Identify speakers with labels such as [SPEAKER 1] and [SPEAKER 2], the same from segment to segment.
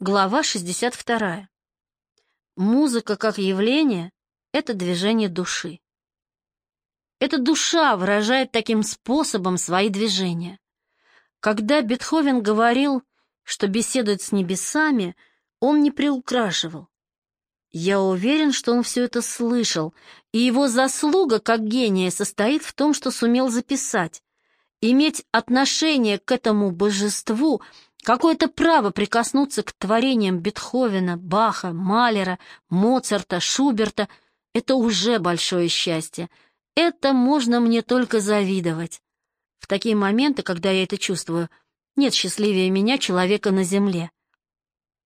[SPEAKER 1] Глава 62. Музыка как явление — это движение души. Эта душа выражает таким способом свои движения. Когда Бетховен говорил, что беседует с небесами, он не приукрашивал. Я уверен, что он все это слышал, и его заслуга как гения состоит в том, что сумел записать. Иметь отношение к этому божеству — Какое-то право прикоснуться к творениям Бетховена, Баха, Малера, Моцарта, Шуберта — это уже большое счастье. Это можно мне только завидовать. В такие моменты, когда я это чувствую, нет счастливее меня человека на земле.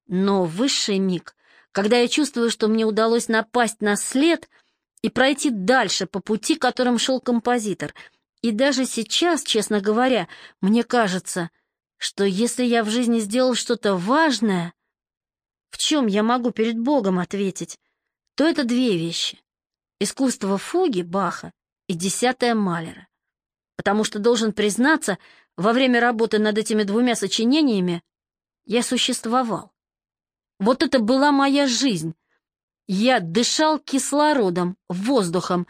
[SPEAKER 1] Но высший миг, когда я чувствую, что мне удалось напасть на след и пройти дальше по пути, которым шел композитор, и даже сейчас, честно говоря, мне кажется — что если я в жизни сделал что-то важное, в чем я могу перед Богом ответить, то это две вещи. Искусство фуги Баха и десятая Малера. Потому что, должен признаться, во время работы над этими двумя сочинениями я существовал. Вот это была моя жизнь. Я дышал кислородом, воздухом,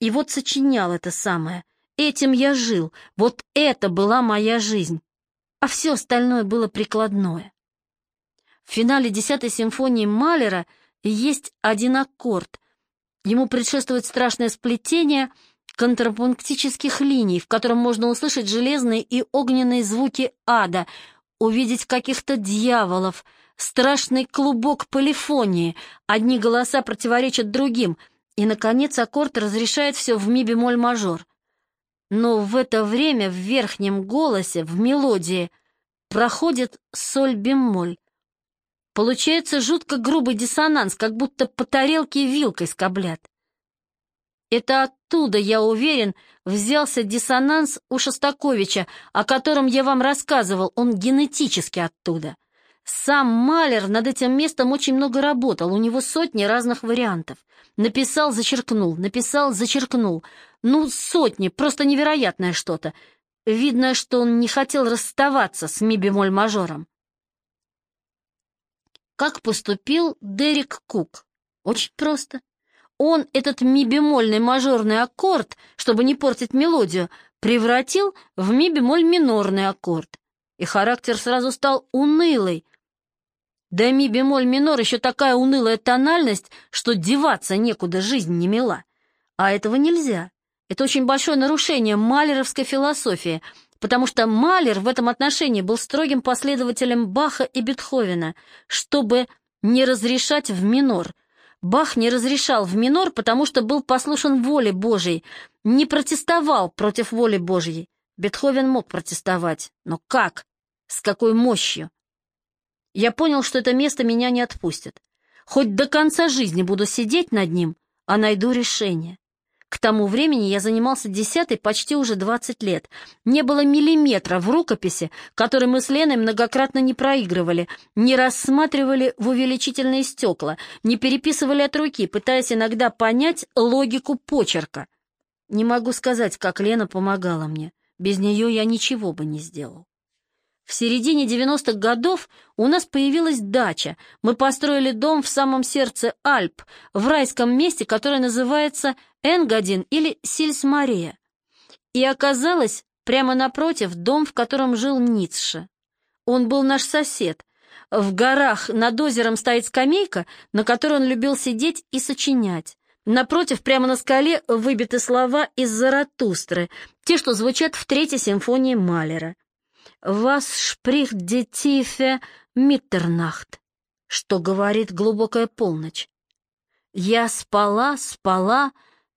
[SPEAKER 1] и вот сочинял это самое. Этим я жил, вот это была моя жизнь а все остальное было прикладное. В финале десятой симфонии Малера есть один аккорд. Ему предшествует страшное сплетение контрапунктических линий, в котором можно услышать железные и огненные звуки ада, увидеть каких-то дьяволов, страшный клубок полифонии, одни голоса противоречат другим, и, наконец, аккорд разрешает все в ми-бемоль мажор. Но в это время в верхнем голосе, в мелодии, проходит соль-бемоль. Получается жутко грубый диссонанс, как будто по тарелке вилкой скоблят. Это оттуда, я уверен, взялся диссонанс у Шостаковича, о котором я вам рассказывал, он генетически оттуда. Сам Малер над этим местом очень много работал, у него сотни разных вариантов. Написал, зачеркнул, написал, зачеркнул. Ну, сотни, просто невероятное что-то. Видно, что он не хотел расставаться с ми-бемоль-мажором. Как поступил Дерек Кук? Очень просто. Он этот ми-бемольный мажорный аккорд, чтобы не портить мелодию, превратил в ми-бемоль минорный аккорд. И характер сразу стал унылый, да ми бемоль минор еще такая унылая тональность, что деваться некуда, жизнь не мила. А этого нельзя. Это очень большое нарушение малеровской философии, потому что Малер в этом отношении был строгим последователем Баха и Бетховена, чтобы не разрешать в минор. Бах не разрешал в минор, потому что был послушен воле Божьей, не протестовал против воли Божьей. Бетховен мог протестовать, но как? С какой мощью? Я понял, что это место меня не отпустит. Хоть до конца жизни буду сидеть над ним, а найду решение. К тому времени я занимался десятой почти уже двадцать лет. Не было миллиметра в рукописи, который мы с Леной многократно не проигрывали, не рассматривали в увеличительные стекла, не переписывали от руки, пытаясь иногда понять логику почерка. Не могу сказать, как Лена помогала мне. Без нее я ничего бы не сделал. В середине 90-х годов у нас появилась дача. Мы построили дом в самом сердце Альп, в райском месте, которое называется Энгадин или Сильсмария. И оказалось, прямо напротив, дом, в котором жил Ницше. Он был наш сосед. В горах над озером стоит скамейка, на которой он любил сидеть и сочинять. Напротив, прямо на скале, выбиты слова из Заратустры, те, что звучат в третьей симфонии Малера. «Вас шприх детифе Миттернахт», что говорит глубокая полночь. Я спала, спала,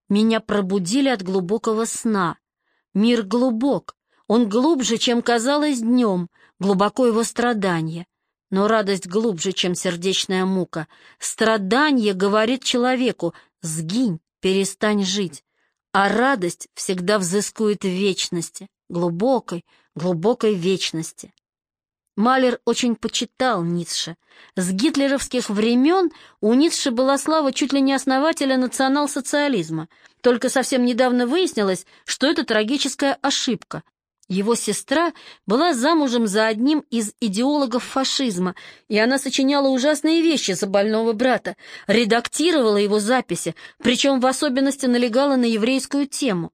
[SPEAKER 1] меня пробудили от глубокого сна. Мир глубок, он глубже, чем казалось днем, глубоко его страдание. Но радость глубже, чем сердечная мука. Страдание говорит человеку «сгинь, перестань жить», а радость всегда взыскует вечности, глубокой, глубокой вечности. Малер очень почитал Ницше. С гитлеровских времен у Ницше была слава чуть ли не основателя национал-социализма. Только совсем недавно выяснилось, что это трагическая ошибка. Его сестра была замужем за одним из идеологов фашизма, и она сочиняла ужасные вещи за больного брата, редактировала его записи, причем в особенности налегала на еврейскую тему.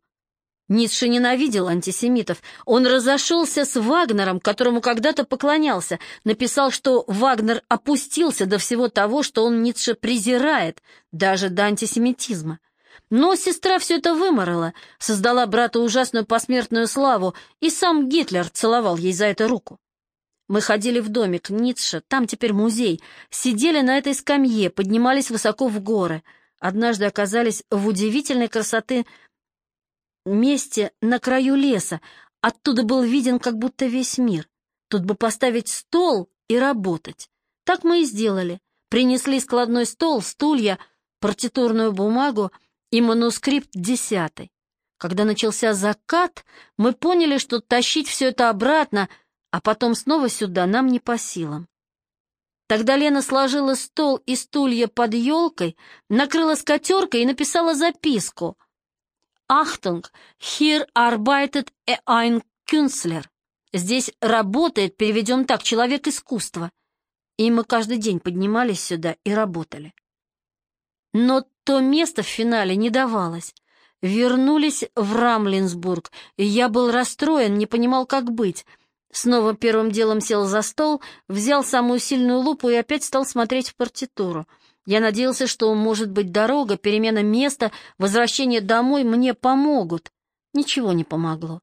[SPEAKER 1] Ницше ненавидел антисемитов. Он разошелся с Вагнером, которому когда-то поклонялся, написал, что Вагнер опустился до всего того, что он Ницше презирает, даже до антисемитизма. Но сестра все это выморала, создала брату ужасную посмертную славу, и сам Гитлер целовал ей за это руку. Мы ходили в домик Ницше, там теперь музей, сидели на этой скамье, поднимались высоко в горы. Однажды оказались в удивительной красоты месте на краю леса. Оттуда был виден как будто весь мир. Тут бы поставить стол и работать. Так мы и сделали. Принесли складной стол, стулья, партитурную бумагу и манускрипт десятый. Когда начался закат, мы поняли, что тащить все это обратно, а потом снова сюда нам не по силам. Тогда Лена сложила стол и стулья под елкой, накрыла скатеркой и написала записку — Achtung, hier arbeitet ein Künstler. Здесь работает, переведем так, человек искусства. И мы каждый день поднимались сюда и работали. Но то место в финале не давалось. Вернулись в Рамлинсбург, и я был расстроен, не понимал, как быть. Снова первым делом сел за стол, взял самую сильную лупу и опять стал смотреть в партитуру — я надеялся, что, может быть, дорога, перемена места, возвращение домой мне помогут. Ничего не помогло.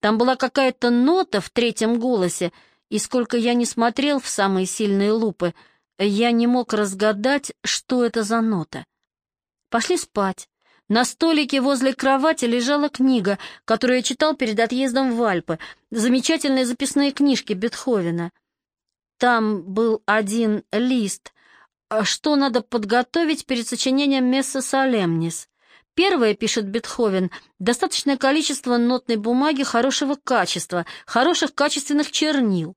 [SPEAKER 1] Там была какая-то нота в третьем голосе, и сколько я не смотрел в самые сильные лупы, я не мог разгадать, что это за нота. Пошли спать. На столике возле кровати лежала книга, которую я читал перед отъездом в Альпы, замечательные записные книжки Бетховена. Там был один лист — что надо подготовить перед сочинением «Месса Солемнис». Первое, пишет Бетховен, достаточное количество нотной бумаги хорошего качества, хороших качественных чернил.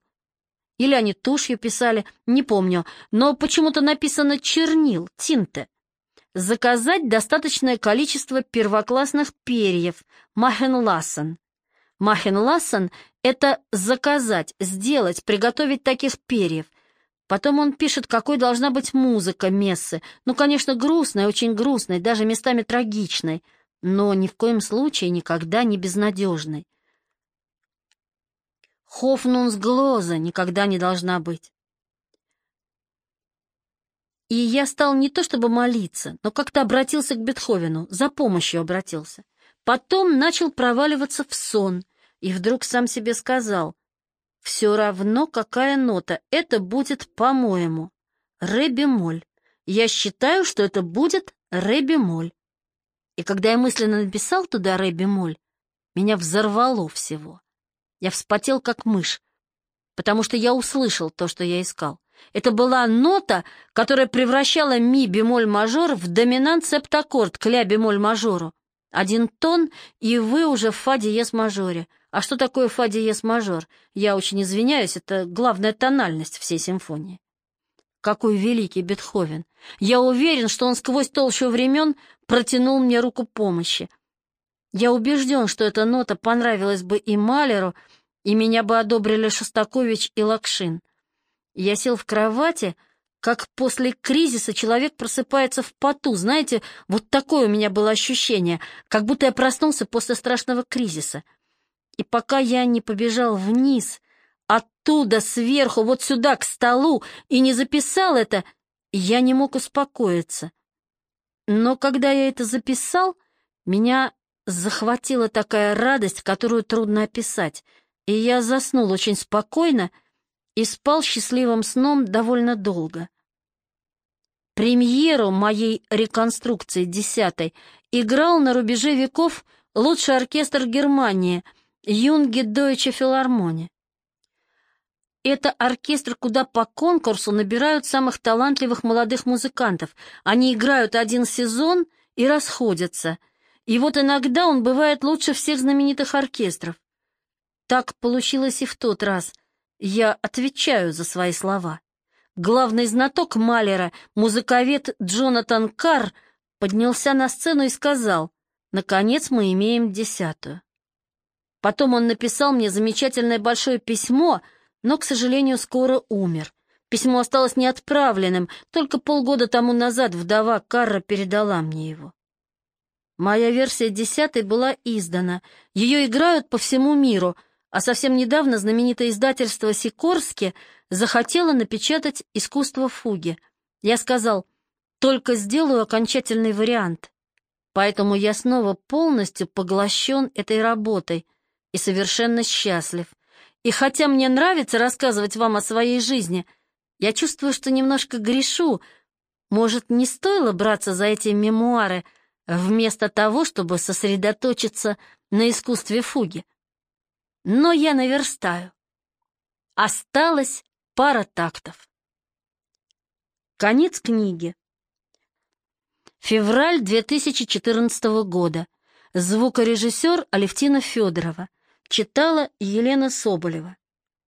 [SPEAKER 1] Или они тушью писали, не помню, но почему-то написано «чернил», «тинте». Заказать достаточное количество первоклассных перьев, махенлассен. Махенлассен — это заказать, сделать, приготовить таких перьев, Потом он пишет, какой должна быть музыка мессы. Ну, конечно, грустной, очень грустной, даже местами трагичной, но ни в коем случае никогда не безнадежной. Хофнунс Глоза никогда не должна быть. И я стал не то чтобы молиться, но как-то обратился к Бетховену, за помощью обратился. Потом начал проваливаться в сон, и вдруг сам себе сказал — все равно, какая нота, это будет, по-моему, ре-бемоль. Я считаю, что это будет ре-бемоль. И когда я мысленно написал туда ре-бемоль, меня взорвало всего. Я вспотел, как мышь, потому что я услышал то, что я искал. Это была нота, которая превращала ми-бемоль мажор в доминант септаккорд к ля-бемоль мажору. Один тон, и вы уже в фа диез мажоре. А что такое фа диез мажор? Я очень извиняюсь, это главная тональность всей симфонии. Какой великий Бетховен! Я уверен, что он сквозь толщу времен протянул мне руку помощи. Я убежден, что эта нота понравилась бы и Малеру, и меня бы одобрили Шостакович и Лакшин. Я сел в кровати, как после кризиса человек просыпается в поту. Знаете, вот такое у меня было ощущение, как будто я проснулся после страшного кризиса — и пока я не побежал вниз, оттуда, сверху, вот сюда, к столу, и не записал это, я не мог успокоиться. Но когда я это записал, меня захватила такая радость, которую трудно описать, и я заснул очень спокойно и спал счастливым сном довольно долго. Премьеру моей реконструкции десятой играл на рубеже веков лучший оркестр Германии — Юнги Дойче Филармония. Это оркестр, куда по конкурсу набирают самых талантливых молодых музыкантов. Они играют один сезон и расходятся. И вот иногда он бывает лучше всех знаменитых оркестров. Так получилось и в тот раз. Я отвечаю за свои слова. Главный знаток Малера, музыковед Джонатан Карр, поднялся на сцену и сказал, «Наконец мы имеем десятую». Потом он написал мне замечательное большое письмо, но, к сожалению, скоро умер. Письмо осталось неотправленным, только полгода тому назад вдова Карра передала мне его. Моя версия десятой была издана. Ее играют по всему миру, а совсем недавно знаменитое издательство «Сикорски» захотело напечатать «Искусство фуги». Я сказал, только сделаю окончательный вариант. Поэтому я снова полностью поглощен этой работой и совершенно счастлив. И хотя мне нравится рассказывать вам о своей жизни, я чувствую, что немножко грешу. Может, не стоило браться за эти мемуары, вместо того, чтобы сосредоточиться на искусстве фуги. Но я наверстаю. Осталось пара тактов. Конец книги. Февраль 2014 года. Звукорежиссер Алевтина Федорова. Читала Елена Соболева.